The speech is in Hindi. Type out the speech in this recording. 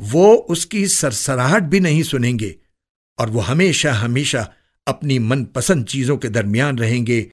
वो उसकी सरसराहट भी नहीं सुनेंगे और वो हमेशा हमेशा अपनी मनपसंद चीज़ों के दरमियान रहेंगे।